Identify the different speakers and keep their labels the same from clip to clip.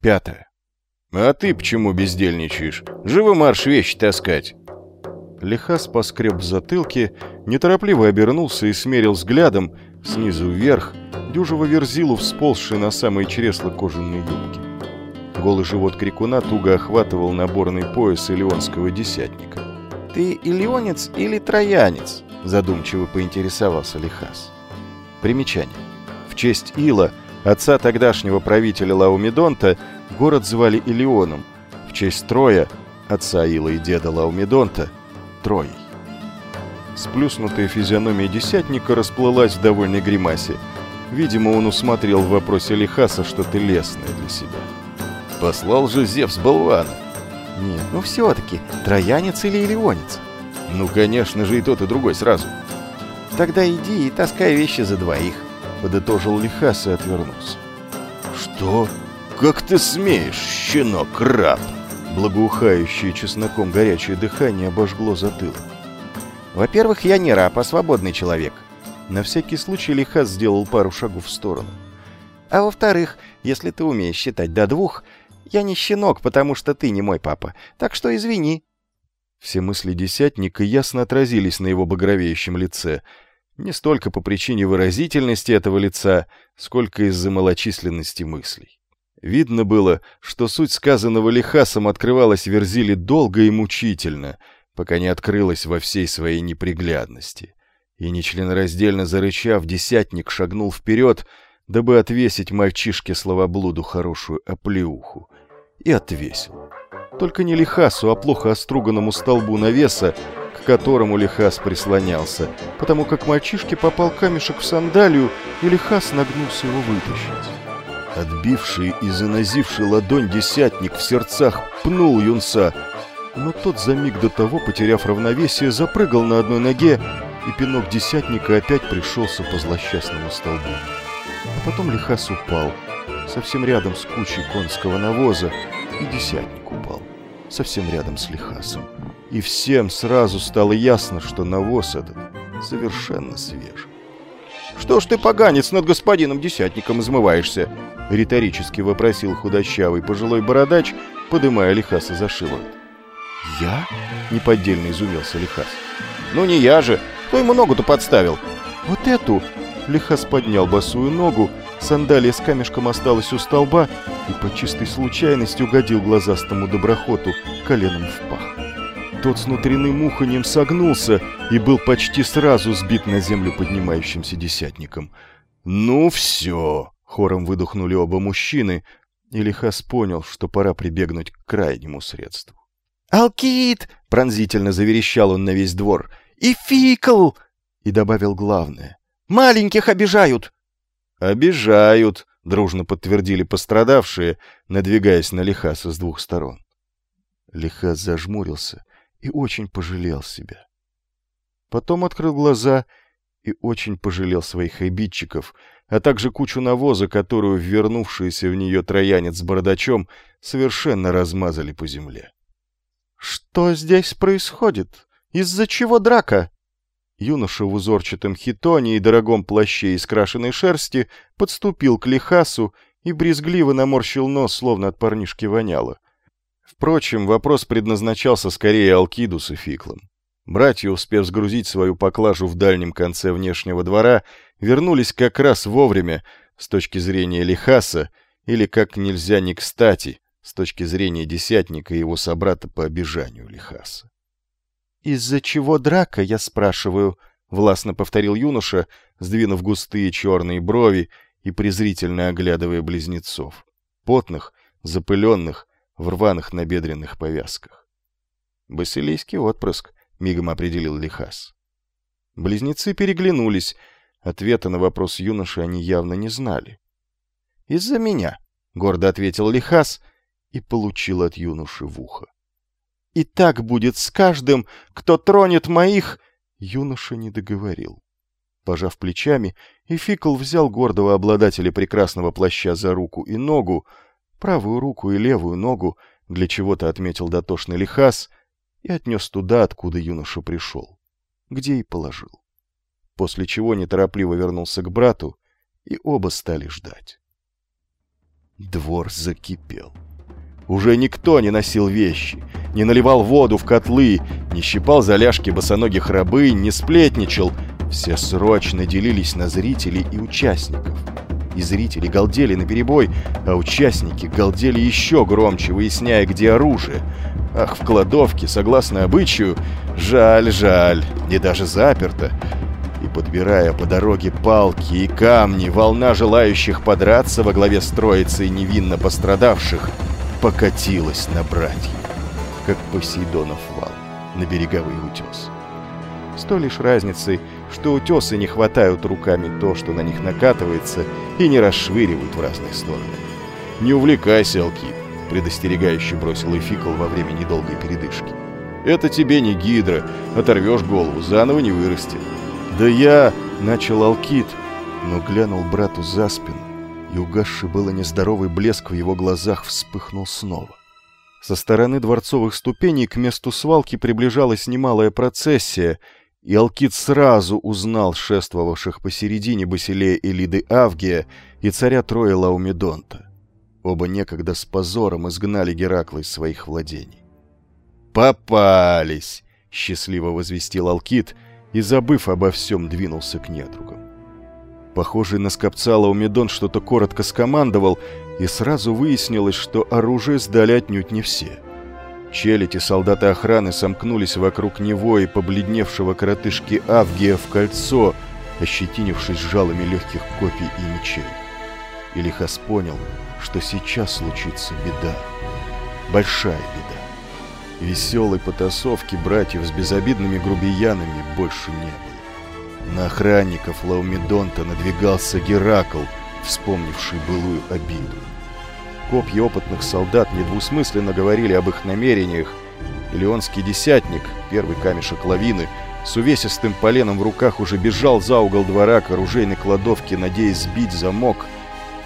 Speaker 1: Пятое. «А ты почему бездельничаешь? Живо марш вещи таскать!» Лихас поскреб в затылке, неторопливо обернулся и смерил взглядом, снизу вверх, дюжего верзилу, всползший на самые чресла кожаной юбки. Голый живот крикуна туго охватывал наборный пояс илионского десятника. «Ты илионец или троянец?» — задумчиво поинтересовался Лихас. Примечание. В честь Ила, отца тогдашнего правителя Лаумедонта, город звали Илионом. В честь Троя, отца Ила и деда Лаумедонта, Троей. Сплюснутая физиономия десятника расплылась в довольной гримасе. Видимо, он усмотрел в вопросе Лихаса что-то лесное для себя. Послал же Зевс болвана. Нет, ну все-таки, троянец или илионец? Ну, конечно же, и тот, и другой сразу. Тогда иди и таскай вещи за двоих, подытожил Лихас и отвернулся. Что? Как ты смеешь, щенок-раб? Благоухающее чесноком горячее дыхание обожгло затылок. Во-первых, я не раб, а свободный человек. На всякий случай Лихас сделал пару шагов в сторону. А во-вторых, если ты умеешь считать до двух, я не щенок, потому что ты не мой папа, так что извини». Все мысли десятника ясно отразились на его багровеющем лице. Не столько по причине выразительности этого лица, сколько из-за малочисленности мыслей. Видно было, что суть сказанного Лихасом открывалась Верзиле долго и мучительно, пока не открылась во всей своей неприглядности. И нечленораздельно зарычав, десятник шагнул вперед, дабы отвесить мальчишке словоблуду хорошую оплеуху и отвесил. Только не Лихасу, а плохо оструганному столбу навеса, к которому Лихас прислонялся, потому как мальчишке попал камешек в сандалию, и Лихас нагнулся его вытащить. Отбивший и занозивший ладонь десятник в сердцах пнул юнца, но тот за миг до того, потеряв равновесие, запрыгал на одной ноге, и пинок десятника опять пришелся по злосчастному столбу. А потом Лихас упал, совсем рядом с кучей конского навоза, и десятник упал, совсем рядом с Лихасом. И всем сразу стало ясно, что навоз этот совершенно свеж. «Что ж ты, поганец, над господином десятником измываешься?» — риторически вопросил худощавый пожилой бородач, подымая Лихаса за шиворот. «Я?» — неподдельно изумился Лихас. «Ну не я же! Кто ему ногу-то подставил?» «Вот эту!» Лихас поднял босую ногу Сандалия с камешком осталась у столба и по чистой случайности угодил глазастому доброхоту коленом в пах. Тот с внутренним уханьем согнулся и был почти сразу сбит на землю поднимающимся десятником. «Ну все!» — хором выдохнули оба мужчины, и Лихас понял, что пора прибегнуть к крайнему средству. «Алкит!» — пронзительно заверещал он на весь двор. «И фикл!» — и добавил главное. «Маленьких обижают!» «Обижают», — дружно подтвердили пострадавшие, надвигаясь на Лихаса с двух сторон. Лихас зажмурился и очень пожалел себя. Потом открыл глаза и очень пожалел своих обидчиков, а также кучу навоза, которую вернувшийся в нее троянец с бородачом совершенно размазали по земле. «Что здесь происходит? Из-за чего драка?» Юноша в узорчатом хитоне и дорогом плаще из крашеной шерсти подступил к Лихасу и брезгливо наморщил нос, словно от парнишки воняло. Впрочем, вопрос предназначался скорее Алкидус и Фиклам. Братья, успев сгрузить свою поклажу в дальнем конце внешнего двора, вернулись как раз вовремя, с точки зрения Лихаса, или как нельзя не кстати, с точки зрения десятника и его собрата по обижанию Лихаса. «Из-за чего драка, я спрашиваю?» — властно повторил юноша, сдвинув густые черные брови и презрительно оглядывая близнецов. Потных, запыленных, в рваных набедренных повязках. «Басилийский отпрыск», — мигом определил Лихас. Близнецы переглянулись. Ответа на вопрос юноши они явно не знали. «Из-за меня», — гордо ответил Лихас и получил от юноши в ухо. И так будет с каждым, кто тронет моих...» Юноша не договорил. Пожав плечами, Эфикл взял гордого обладателя прекрасного плаща за руку и ногу, правую руку и левую ногу, для чего-то отметил дотошный лихас, и отнес туда, откуда юноша пришел, где и положил. После чего неторопливо вернулся к брату, и оба стали ждать. Двор закипел. Уже никто не носил вещи, не наливал воду в котлы, не щипал заляжки босоногих рабы, не сплетничал. Все срочно делились на зрителей и участников. И зрители галдели на перебой, а участники галдели еще громче, выясняя, где оружие. Ах, в кладовке, согласно обычаю, жаль, жаль, не даже заперто. И подбирая по дороге палки и камни, волна желающих подраться во главе с троицей невинно пострадавших покатилась на братьев, как Посейдонов вал на береговые утесы. С той лишь разницей, что утесы не хватают руками то, что на них накатывается, и не расшвыривают в разные стороны. «Не увлекайся, Алкид», — предостерегающе бросил Эфикл во время недолгой передышки. «Это тебе не гидра, оторвешь голову, заново не вырастет». «Да я...» — начал Алкид, но глянул брату за спину, и угасший было нездоровый блеск в его глазах вспыхнул снова. Со стороны дворцовых ступеней к месту свалки приближалась немалая процессия — и Алкид сразу узнал шествовавших посередине Басилея и Лиды Авгия и царя Троя Лаумедонта. Оба некогда с позором изгнали Геракла из своих владений. «Попались!» — счастливо возвестил Алкид и, забыв обо всем, двинулся к недругам. Похожий на скопца Лаумедон что-то коротко скомандовал, и сразу выяснилось, что оружие сдали отнюдь не все — Челядь и солдаты охраны сомкнулись вокруг него и побледневшего коротышки Авгия в кольцо, ощетинившись жалами легких копий и мечей. И Лихас понял, что сейчас случится беда. Большая беда. Веселой потасовки братьев с безобидными грубиянами больше не было. На охранников Лаумедонта надвигался Геракл, вспомнивший былую обиду. Копья опытных солдат недвусмысленно говорили об их намерениях, и леонский десятник, первый камешек лавины, с увесистым поленом в руках уже бежал за угол двора к оружейной кладовке, надеясь сбить замок,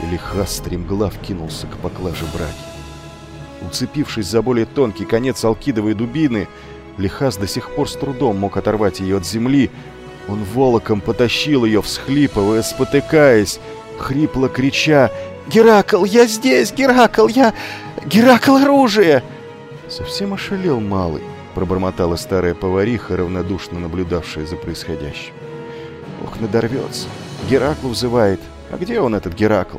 Speaker 1: и лиха стремглав кинулся к поклаже братьев. Уцепившись за более тонкий конец алкидовой дубины, Лихас до сих пор с трудом мог оторвать ее от земли. Он волоком потащил ее, всхлипывая, спотыкаясь, хрипло крича «Геракл, я здесь! Геракл, я... Геракл, оружие!» Совсем ошалел малый, пробормотала старая повариха, равнодушно наблюдавшая за происходящим. «Ох, надорвется! Геракл взывает! А где он, этот Геракл?»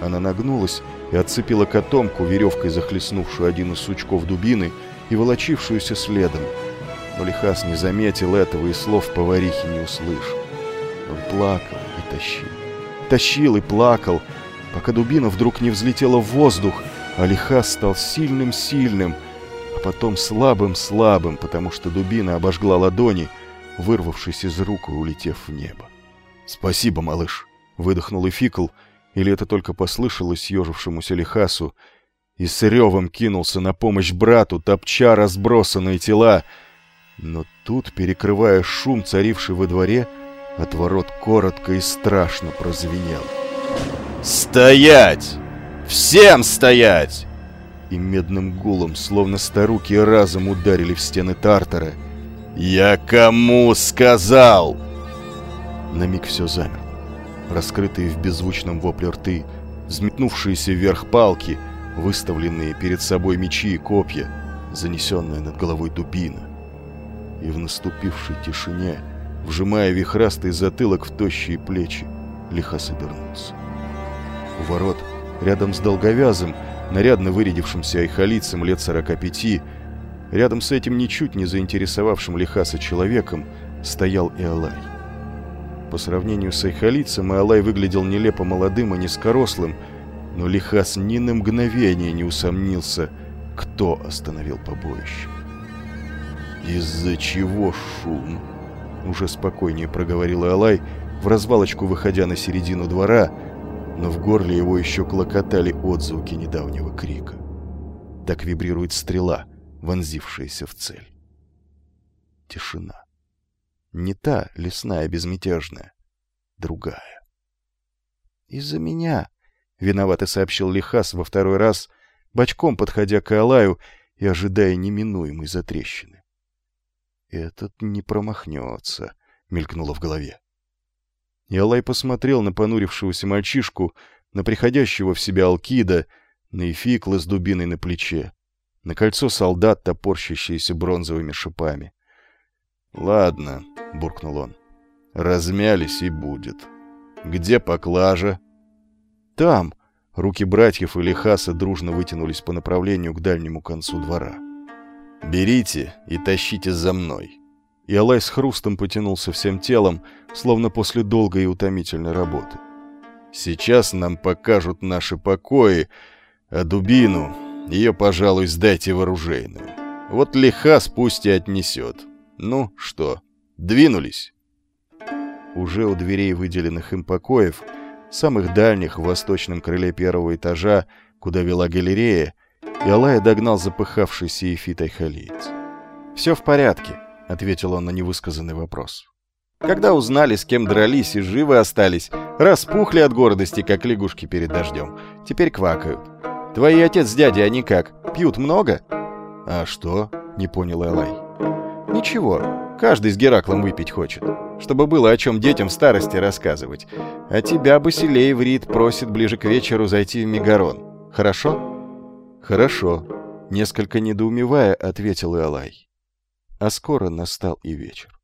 Speaker 1: Она нагнулась и отцепила котомку, веревкой захлестнувшую один из сучков дубины и волочившуюся следом. Но Лихас не заметил этого и слов поварихи не услышал. Он плакал и тащил. Тащил и плакал, пока дубина вдруг не взлетела в воздух, а Лихас стал сильным-сильным, а потом слабым-слабым, потому что дубина обожгла ладони, вырвавшись из рук и улетев в небо. «Спасибо, малыш!» — выдохнул Эфикл, или это только послышалось съежившемуся Лихасу, и с ревом кинулся на помощь брату, топча разбросанные тела. Но тут, перекрывая шум, царивший во дворе, от ворот коротко и страшно прозвенело. «Стоять! Всем стоять!» И медным гулом, словно старуки разом ударили в стены Тартара. «Я кому сказал?» На миг все замерло. Раскрытые в беззвучном вопле рты, взметнувшиеся вверх палки, выставленные перед собой мечи и копья, занесенная над головой дубина. И в наступившей тишине, вжимая вихрастый затылок в тощие плечи, лихо собернулся. У ворот, рядом с долговязым, нарядно вырядившимся айхалицем лет 45, рядом с этим ничуть не заинтересовавшим Лихаса человеком, стоял Иолай. По сравнению с айхалицем Иолай выглядел нелепо молодым и низкорослым, но Лихас ни на мгновение не усомнился, кто остановил побоище. «Из-за чего шум?» — уже спокойнее проговорил Алай, в развалочку выходя на середину двора — но в горле его еще клокотали отзвуки недавнего крика. Так вибрирует стрела, вонзившаяся в цель. Тишина. Не та лесная безмятежная, другая. «Из-за меня», — виновато сообщил Лихас во второй раз, бочком подходя к Алаю и ожидая неминуемой затрещины. «Этот не промахнется», — мелькнуло в голове. И Алай посмотрел на понурившегося мальчишку, на приходящего в себя Алкида, на Эфикла с дубиной на плече, на кольцо солдат, топорщащиеся бронзовыми шипами. «Ладно», — буркнул он, — «размялись и будет. Где поклажа?» «Там!» — руки братьев и Лихаса дружно вытянулись по направлению к дальнему концу двора. «Берите и тащите за мной». И Алай с хрустом потянулся всем телом, словно после долгой и утомительной работы. «Сейчас нам покажут наши покои, а дубину, ее, пожалуй, сдайте в оружейную. Вот Лихас пусть и отнесет. Ну что, двинулись?» Уже у дверей выделенных им покоев, самых дальних в восточном крыле первого этажа, куда вела галерея, Иолая догнал запыхавшийся Ефит Айхалиец. «Все в порядке», — ответил он на невысказанный вопрос. «Когда узнали, с кем дрались и живы остались, распухли от гордости, как лягушки перед дождем. Теперь квакают. Твои отец с дядей, они как, пьют много?» «А что?» — не понял Элай. «Ничего, каждый с Гераклом выпить хочет, чтобы было о чем детям в старости рассказывать. А тебя, Басилей, Врит просит ближе к вечеру зайти в Мегарон. Хорошо?» «Хорошо», — несколько недоумевая, ответил Иолай. А скоро настал и вечер.